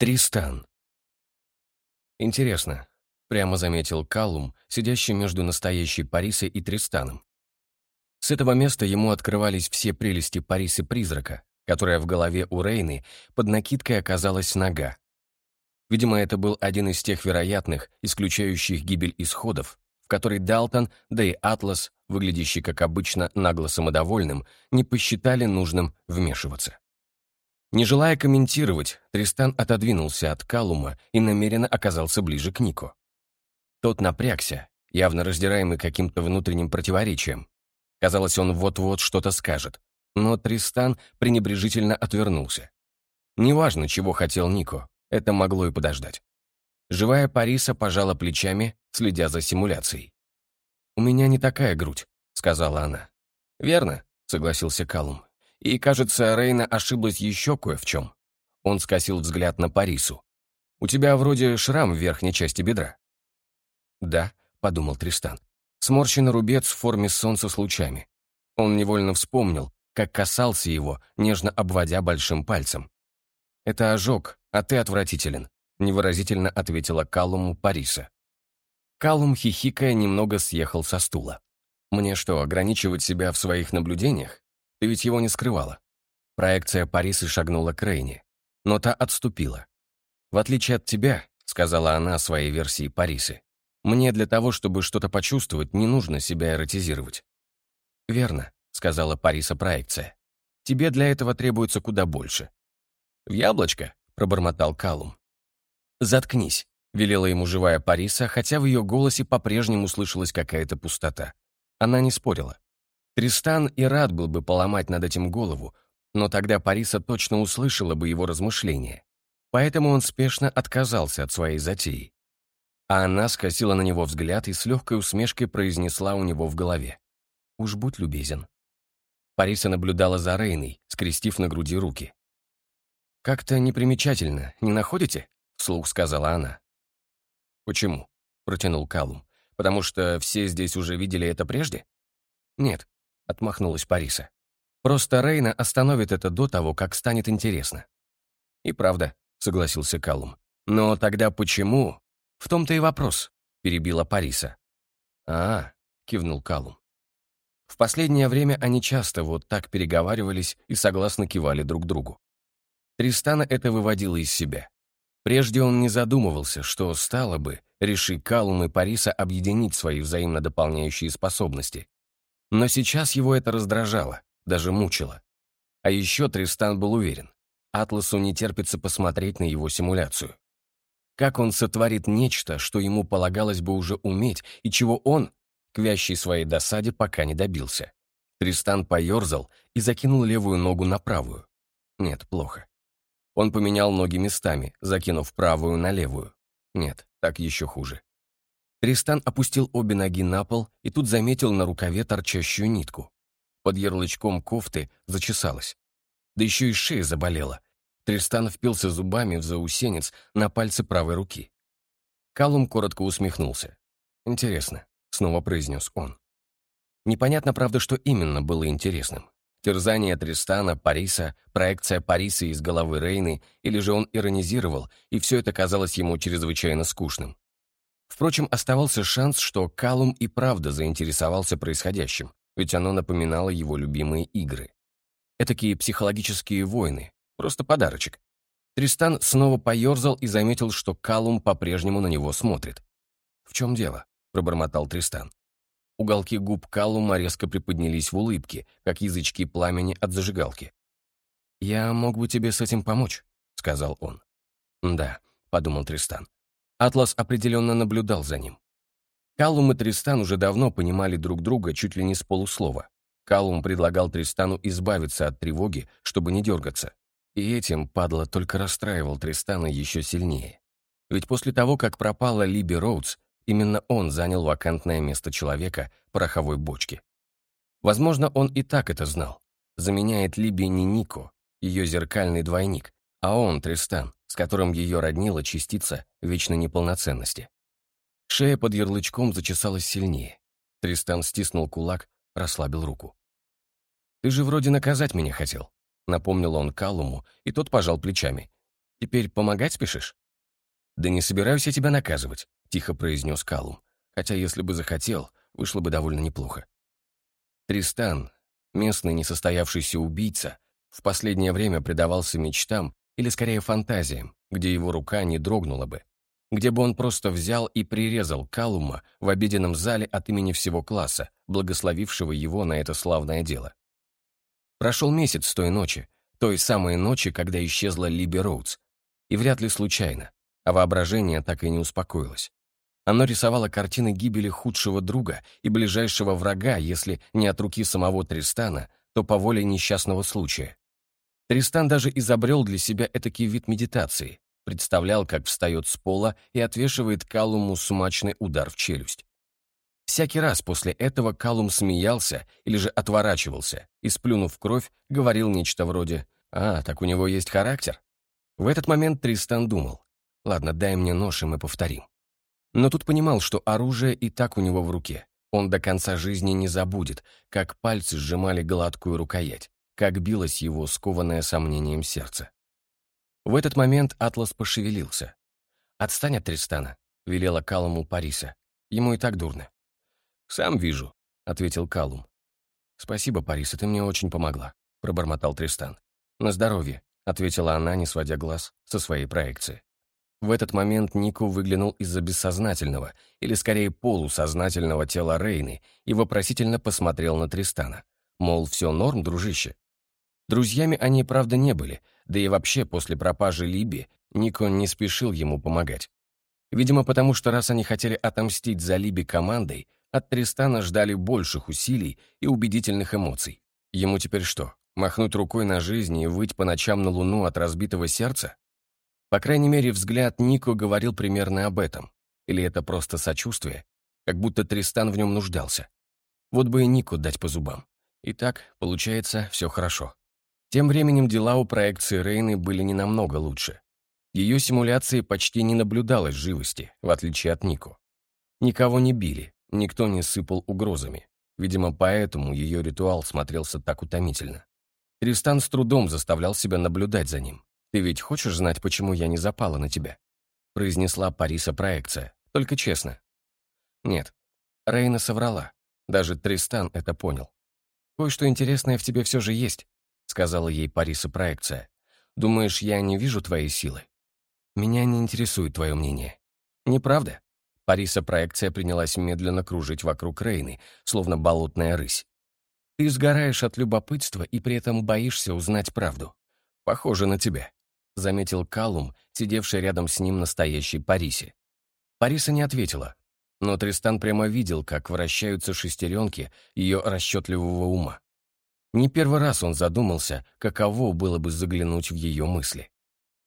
Тристан. Интересно, прямо заметил Каллум, сидящий между настоящей Парисой и Тристаном. С этого места ему открывались все прелести Парисы-призрака, которая в голове у Рейны под накидкой оказалась нога. Видимо, это был один из тех вероятных, исключающих гибель исходов, в который Далтон, да и Атлас, выглядящий, как обычно, нагло самодовольным, не посчитали нужным вмешиваться. Не желая комментировать, Тристан отодвинулся от Калума и намеренно оказался ближе к Нику. Тот напрягся, явно раздираемый каким-то внутренним противоречием. Казалось, он вот-вот что-то скажет, но Тристан пренебрежительно отвернулся. Неважно, чего хотел Нико, это могло и подождать. Живая Париса пожала плечами, следя за симуляцией. «У меня не такая грудь», — сказала она. «Верно», — согласился Калум. И, кажется, Рейна ошиблась еще кое в чем. Он скосил взгляд на Парису. «У тебя вроде шрам в верхней части бедра». «Да», — подумал Тристан. Сморщенный рубец в форме солнца с лучами. Он невольно вспомнил, как касался его, нежно обводя большим пальцем. «Это ожог, а ты отвратителен», — невыразительно ответила Калуму Париса. Калум, хихикая, немного съехал со стула. «Мне что, ограничивать себя в своих наблюдениях? Ты ведь его не скрывала». Проекция Парисы шагнула к Рейне, но та отступила. «В отличие от тебя», — сказала она о своей версии Парисы, «мне для того, чтобы что-то почувствовать, не нужно себя эротизировать». «Верно», — сказала Париса проекция. «Тебе для этого требуется куда больше». «В яблочко», — пробормотал Калум. «Заткнись», — велела ему живая Париса, хотя в ее голосе по-прежнему слышалась какая-то пустота. Она не спорила. Тристан и рад был бы поломать над этим голову, но тогда Париса точно услышала бы его размышления. Поэтому он спешно отказался от своей затеи. А она скосила на него взгляд и с легкой усмешкой произнесла у него в голове. «Уж будь любезен». Париса наблюдала за Рейной, скрестив на груди руки. «Как-то непримечательно, не находите?» — вслух сказала она. «Почему?» — протянул Калум. «Потому что все здесь уже видели это прежде?» «Нет, отмахнулась Париса. «Просто Рейна остановит это до того, как станет интересно». «И правда», — согласился Калум. «Но тогда почему?» «В том-то и вопрос», — перебила Париса. «А, — кивнул Калум. В последнее время они часто вот так переговаривались и согласно кивали друг другу. Тристана это выводило из себя. Прежде он не задумывался, что стало бы, реши Калум и Париса объединить свои взаимно дополняющие способности, но сейчас его это раздражало, даже мучило. А еще Тристан был уверен, Атласу не терпится посмотреть на его симуляцию. Как он сотворит нечто, что ему полагалось бы уже уметь, и чего он, к вящей своей досаде, пока не добился. Тристан поерзал и закинул левую ногу на правую. Нет, плохо. Он поменял ноги местами, закинув правую на левую. Нет, так еще хуже. Тристан опустил обе ноги на пол и тут заметил на рукаве торчащую нитку. Под ярлычком кофты зачесалась. Да еще и шея заболела. Тристан впился зубами в заусенец на пальце правой руки. Калум коротко усмехнулся. «Интересно», — снова произнес он. Непонятно, правда, что именно было интересным. Терзание Тристана, Париса, проекция Париса из головы Рейны, или же он иронизировал, и все это казалось ему чрезвычайно скучным. Впрочем, оставался шанс, что Калум и правда заинтересовался происходящим, ведь оно напоминало его любимые игры. Этакие психологические войны, просто подарочек. Тристан снова поерзал и заметил, что Калум по-прежнему на него смотрит. «В чем дело?» — пробормотал Тристан. Уголки губ Калума резко приподнялись в улыбке, как язычки пламени от зажигалки. «Я мог бы тебе с этим помочь», — сказал он. «Да», — подумал Тристан. Атлас определенно наблюдал за ним. Калум и Тристан уже давно понимали друг друга чуть ли не с полуслова. Калум предлагал Тристану избавиться от тревоги, чтобы не дергаться. И этим, падла, только расстраивал Тристана еще сильнее. Ведь после того, как пропала Либи Роудс, именно он занял вакантное место человека пороховой бочке. Возможно, он и так это знал. Заменяет Либи не Нико, ее зеркальный двойник, а он, Тристан, с которым ее роднила частица вечной неполноценности. Шея под ярлычком зачесалась сильнее. Тристан стиснул кулак, расслабил руку. «Ты же вроде наказать меня хотел», — напомнил он Калуму, и тот пожал плечами. «Теперь помогать спешишь?» «Да не собираюсь я тебя наказывать», — тихо произнес Калум, хотя если бы захотел, вышло бы довольно неплохо. Тристан, местный несостоявшийся убийца, в последнее время предавался мечтам или скорее фантазиям, где его рука не дрогнула бы, где бы он просто взял и прирезал Калума в обеденном зале от имени всего класса, благословившего его на это славное дело. Прошел месяц с той ночи, той самой ночи, когда исчезла Либи Роудс, и вряд ли случайно, а воображение так и не успокоилось. Оно рисовало картины гибели худшего друга и ближайшего врага, если не от руки самого Тристана, то по воле несчастного случая. Тристан даже изобрел для себя этакий вид медитации, представлял, как встает с пола и отвешивает Калуму смачный удар в челюсть. Всякий раз после этого Калум смеялся или же отворачивался и, сплюнув кровь, говорил нечто вроде «А, так у него есть характер». В этот момент Тристан думал «Ладно, дай мне нож, и мы повторим». Но тут понимал, что оружие и так у него в руке. Он до конца жизни не забудет, как пальцы сжимали гладкую рукоять как билось его скованное сомнением сердце. В этот момент Атлас пошевелился. «Отстань от Тристана», — велела Калуму Париса. «Ему и так дурно». «Сам вижу», — ответил Калум. «Спасибо, Париса, ты мне очень помогла», — пробормотал Тристан. «На здоровье», — ответила она, не сводя глаз со своей проекции. В этот момент Нико выглянул из-за бессознательного, или скорее полусознательного тела Рейны и вопросительно посмотрел на Тристана. Мол, все норм, дружище. Друзьями они, правда, не были, да и вообще после пропажи Либи Никон не спешил ему помогать. Видимо, потому что раз они хотели отомстить за Либи командой, от Тристана ждали больших усилий и убедительных эмоций. Ему теперь что, махнуть рукой на жизнь и выть по ночам на луну от разбитого сердца? По крайней мере, взгляд Нико говорил примерно об этом. Или это просто сочувствие? Как будто Тристан в нем нуждался. Вот бы и Нику дать по зубам. Итак, получается, все хорошо. Тем временем дела у проекции Рейны были не намного лучше. Ее симуляции почти не наблюдалось живости, в отличие от Нико. Никого не били, никто не сыпал угрозами. Видимо, поэтому ее ритуал смотрелся так утомительно. Тристан с трудом заставлял себя наблюдать за ним. «Ты ведь хочешь знать, почему я не запала на тебя?» произнесла Париса проекция, только честно. Нет, Рейна соврала. Даже Тристан это понял. Кое-что интересное в тебе все же есть сказала ей Париса проекция. «Думаешь, я не вижу твоей силы? Меня не интересует твое мнение. Неправда?» Париса проекция принялась медленно кружить вокруг Рейны, словно болотная рысь. «Ты сгораешь от любопытства и при этом боишься узнать правду. Похоже на тебя», — заметил Калум, сидевший рядом с ним настоящей Парисе. Париса не ответила, но Тристан прямо видел, как вращаются шестеренки ее расчетливого ума. Не первый раз он задумался, каково было бы заглянуть в ее мысли.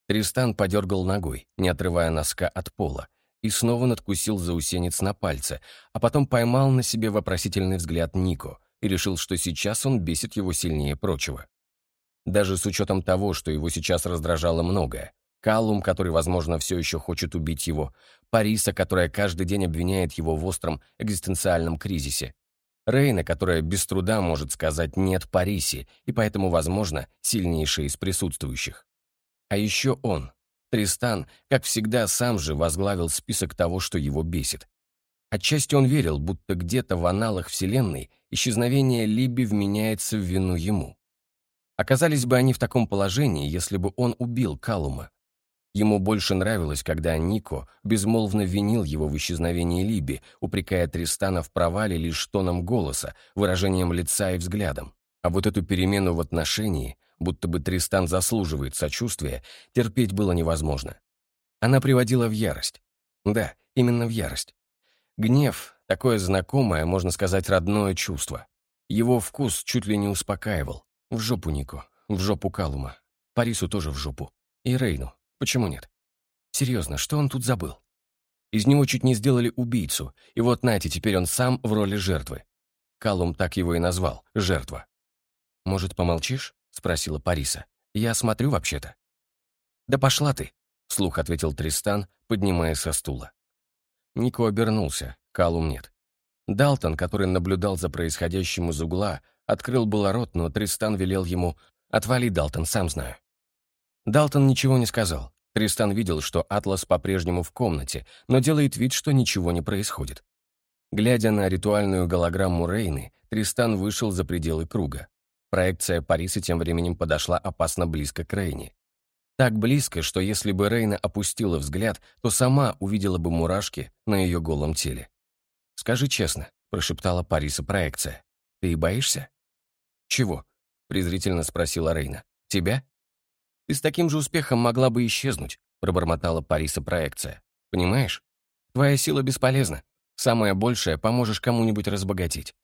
Тристан подергал ногой, не отрывая носка от пола, и снова надкусил заусенец на пальце, а потом поймал на себе вопросительный взгляд Нико и решил, что сейчас он бесит его сильнее прочего. Даже с учетом того, что его сейчас раздражало многое. Каллум, который, возможно, все еще хочет убить его, Париса, которая каждый день обвиняет его в остром экзистенциальном кризисе, Рейна, которая без труда может сказать «нет» Парисе, и поэтому, возможно, сильнейший из присутствующих. А еще он, Тристан, как всегда, сам же возглавил список того, что его бесит. Отчасти он верил, будто где-то в аналах Вселенной исчезновение Либи вменяется в вину ему. Оказались бы они в таком положении, если бы он убил Калума, Ему больше нравилось, когда Нико безмолвно винил его в исчезновении Либи, упрекая Тристана в провале лишь тоном голоса, выражением лица и взглядом. А вот эту перемену в отношении, будто бы Тристан заслуживает сочувствия, терпеть было невозможно. Она приводила в ярость. Да, именно в ярость. Гнев — такое знакомое, можно сказать, родное чувство. Его вкус чуть ли не успокаивал. В жопу Нико, в жопу Калума, Парису тоже в жопу. И Рейну. Почему нет? Серьезно, что он тут забыл? Из него чуть не сделали убийцу, и вот Нати, теперь он сам в роли жертвы. Калум так его и назвал — жертва. «Может, помолчишь?» — спросила Париса. «Я смотрю вообще-то». «Да пошла ты!» — вслух ответил Тристан, поднимаясь со стула. Нико обернулся, Калум нет. Далтон, который наблюдал за происходящим из угла, открыл было рот, но Тристан велел ему «Отвали, Далтон, сам знаю». Далтон ничего не сказал. Тристан видел, что Атлас по-прежнему в комнате, но делает вид, что ничего не происходит. Глядя на ритуальную голограмму Рейны, Тристан вышел за пределы круга. Проекция Париса тем временем подошла опасно близко к Рейне. Так близко, что если бы Рейна опустила взгляд, то сама увидела бы мурашки на ее голом теле. «Скажи честно», — прошептала Париса проекция. «Ты боишься?» «Чего?» — презрительно спросила Рейна. «Тебя?» «Ты с таким же успехом могла бы исчезнуть», — пробормотала Париса проекция. «Понимаешь? Твоя сила бесполезна. Самое большее — поможешь кому-нибудь разбогатеть.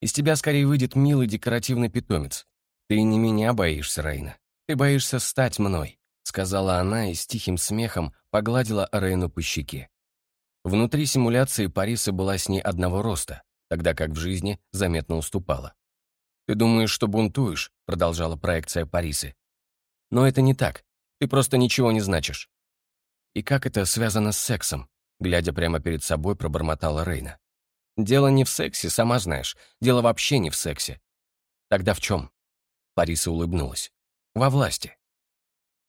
Из тебя скорее выйдет милый декоративный питомец. Ты не меня боишься, Рейна. Ты боишься стать мной», — сказала она и с тихим смехом погладила Рейну по щеке. Внутри симуляции Париса была с ней одного роста, тогда как в жизни заметно уступала. «Ты думаешь, что бунтуешь?» — продолжала проекция Парисы. «Но это не так. Ты просто ничего не значишь». «И как это связано с сексом?» Глядя прямо перед собой, пробормотала Рейна. «Дело не в сексе, сама знаешь. Дело вообще не в сексе». «Тогда в чем?» Париса улыбнулась. «Во власти».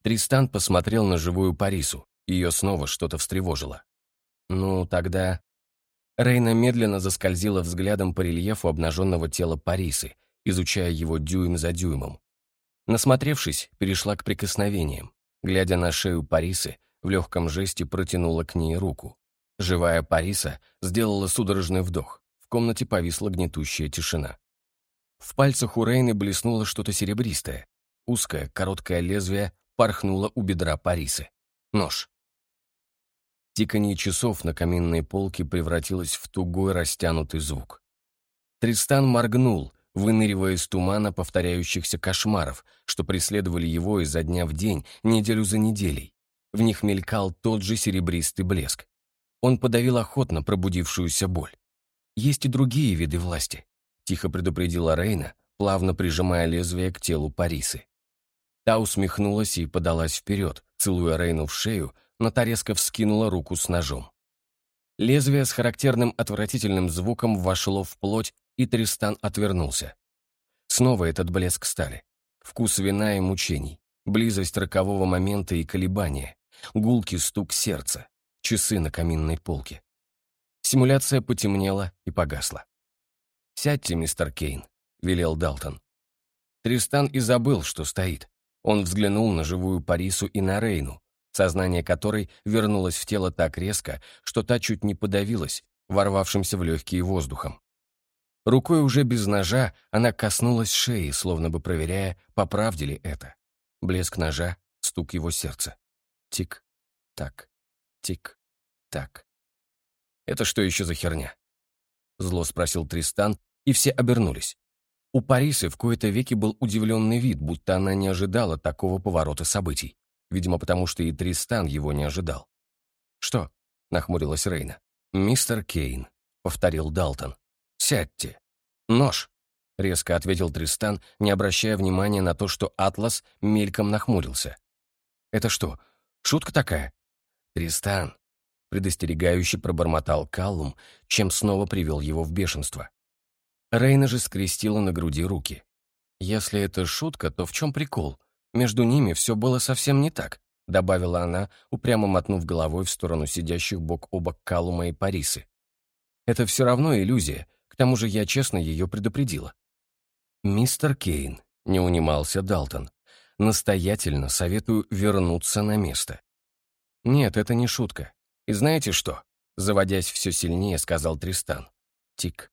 Тристан посмотрел на живую Парису. Ее снова что-то встревожило. «Ну, тогда...» Рейна медленно заскользила взглядом по рельефу обнаженного тела Парисы, изучая его дюйм за дюймом. Насмотревшись, перешла к прикосновениям. Глядя на шею Парисы, в легком жесте протянула к ней руку. Живая Париса сделала судорожный вдох. В комнате повисла гнетущая тишина. В пальцах у Рейны блеснуло что-то серебристое. Узкое, короткое лезвие порхнуло у бедра Парисы. Нож. Тиканье часов на каминной полке превратилось в тугой растянутый звук. Тристан моргнул, выныривая из тумана повторяющихся кошмаров, что преследовали его изо дня в день, неделю за неделей. В них мелькал тот же серебристый блеск. Он подавил охотно пробудившуюся боль. «Есть и другие виды власти», — тихо предупредила Рейна, плавно прижимая лезвие к телу Парисы. Та усмехнулась и подалась вперед, целуя Рейну в шею, но та резко вскинула руку с ножом. Лезвие с характерным отвратительным звуком вошло в плоть, и Тристан отвернулся. Снова этот блеск стали. Вкус вина и мучений, близость рокового момента и колебания, гулкий стук сердца, часы на каминной полке. Симуляция потемнела и погасла. «Сядьте, мистер Кейн», — велел Далтон. Тристан и забыл, что стоит. Он взглянул на живую Парису и на Рейну, сознание которой вернулось в тело так резко, что та чуть не подавилась, ворвавшимся в легкие воздухом. Рукой уже без ножа она коснулась шеи, словно бы проверяя, по ли это. Блеск ножа, стук его сердца. Тик-так, тик-так. «Это что еще за херня?» Зло спросил Тристан, и все обернулись. У Парисы в кои-то веки был удивленный вид, будто она не ожидала такого поворота событий. Видимо, потому что и Тристан его не ожидал. «Что?» — нахмурилась Рейна. «Мистер Кейн», — повторил Далтон. «Сядьте». «Нож», — резко ответил Тристан, не обращая внимания на то, что Атлас мельком нахмурился. «Это что, шутка такая?» «Тристан», — предостерегающе пробормотал Каллум, чем снова привел его в бешенство. Рейна же скрестила на груди руки. «Если это шутка, то в чем прикол? Между ними все было совсем не так», добавила она, упрямо мотнув головой в сторону сидящих бок о бок Калума и Парисы. «Это все равно иллюзия, к тому же я честно ее предупредила». «Мистер Кейн», — не унимался Далтон, «настоятельно советую вернуться на место». «Нет, это не шутка. И знаете что?» Заводясь все сильнее, сказал Тристан. «Тик.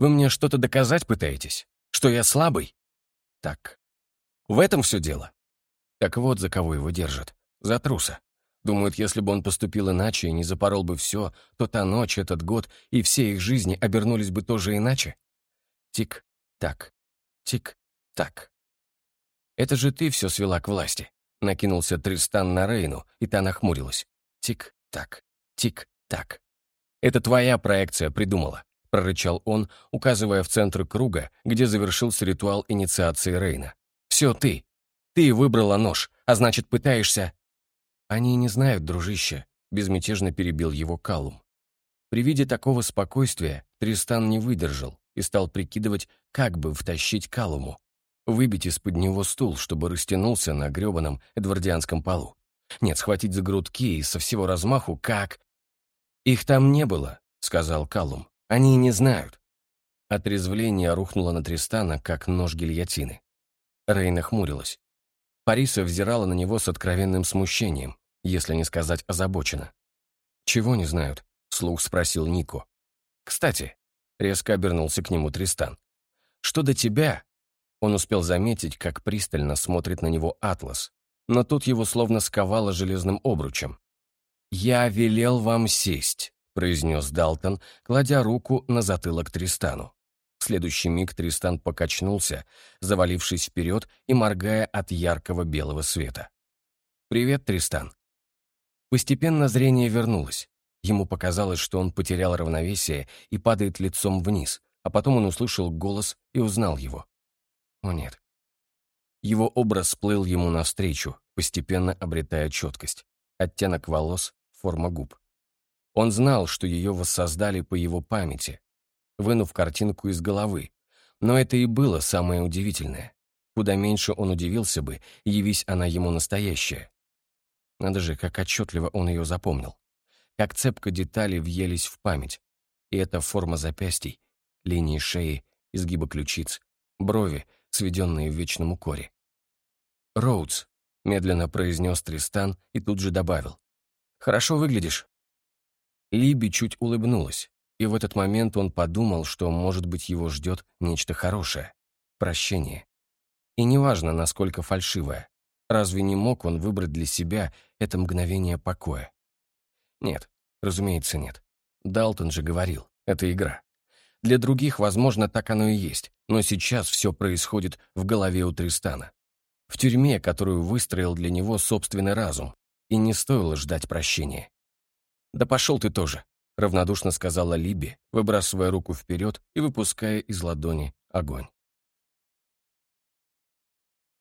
Вы мне что-то доказать пытаетесь? Что я слабый?» «Так, в этом все дело. Так вот, за кого его держат. За труса. Думают, если бы он поступил иначе и не запорол бы все, то та ночь, этот год и все их жизни обернулись бы тоже иначе. Тик-так, тик-так. Это же ты все свела к власти. Накинулся Тристан на Рейну, и та нахмурилась. Тик-так, тик-так. Это твоя проекция придумала, прорычал он, указывая в центр круга, где завершился ритуал инициации Рейна. Все ты. Ты выбрала нож, а значит, пытаешься...» «Они не знают, дружище», — безмятежно перебил его Калум. При виде такого спокойствия Тристан не выдержал и стал прикидывать, как бы втащить Калуму. Выбить из-под него стул, чтобы растянулся на грёбаном эдвардианском полу. Нет, схватить за грудки и со всего размаху, как... «Их там не было», — сказал Калум. «Они не знают». Отрезвление рухнуло на Тристана, как нож гильотины. Рейна хмурилась. Париса взирала на него с откровенным смущением, если не сказать озабоченно. «Чего не знают?» — слух спросил Нико. «Кстати», — резко обернулся к нему Тристан, «что до тебя?» Он успел заметить, как пристально смотрит на него Атлас, но тут его словно сковало железным обручем. «Я велел вам сесть», — произнес Далтон, кладя руку на затылок Тристану. В следующий миг Тристан покачнулся, завалившись вперед и моргая от яркого белого света. «Привет, Тристан». Постепенно зрение вернулось. Ему показалось, что он потерял равновесие и падает лицом вниз, а потом он услышал голос и узнал его. О нет. Его образ сплыл ему навстречу, постепенно обретая четкость. Оттенок волос, форма губ. Он знал, что ее воссоздали по его памяти, вынув картинку из головы. Но это и было самое удивительное. Куда меньше он удивился бы, явись она ему настоящая. Надо же, как отчетливо он ее запомнил. Как цепко детали въелись в память. И эта форма запястий, линии шеи, изгиба ключиц, брови, сведенные в вечном укоре. «Роудс», — медленно произнес Тристан и тут же добавил. «Хорошо выглядишь». Либи чуть улыбнулась, и в этот момент он подумал, что, может быть, его ждет нечто хорошее — прощение. И неважно, насколько фальшивое, разве не мог он выбрать для себя это мгновение покоя? Нет, разумеется, нет. Далтон же говорил, это игра. Для других, возможно, так оно и есть, но сейчас все происходит в голове у Тристана. В тюрьме, которую выстроил для него собственный разум, и не стоило ждать прощения. «Да пошел ты тоже», — равнодушно сказала Либи, выбрасывая руку вперед и выпуская из ладони огонь.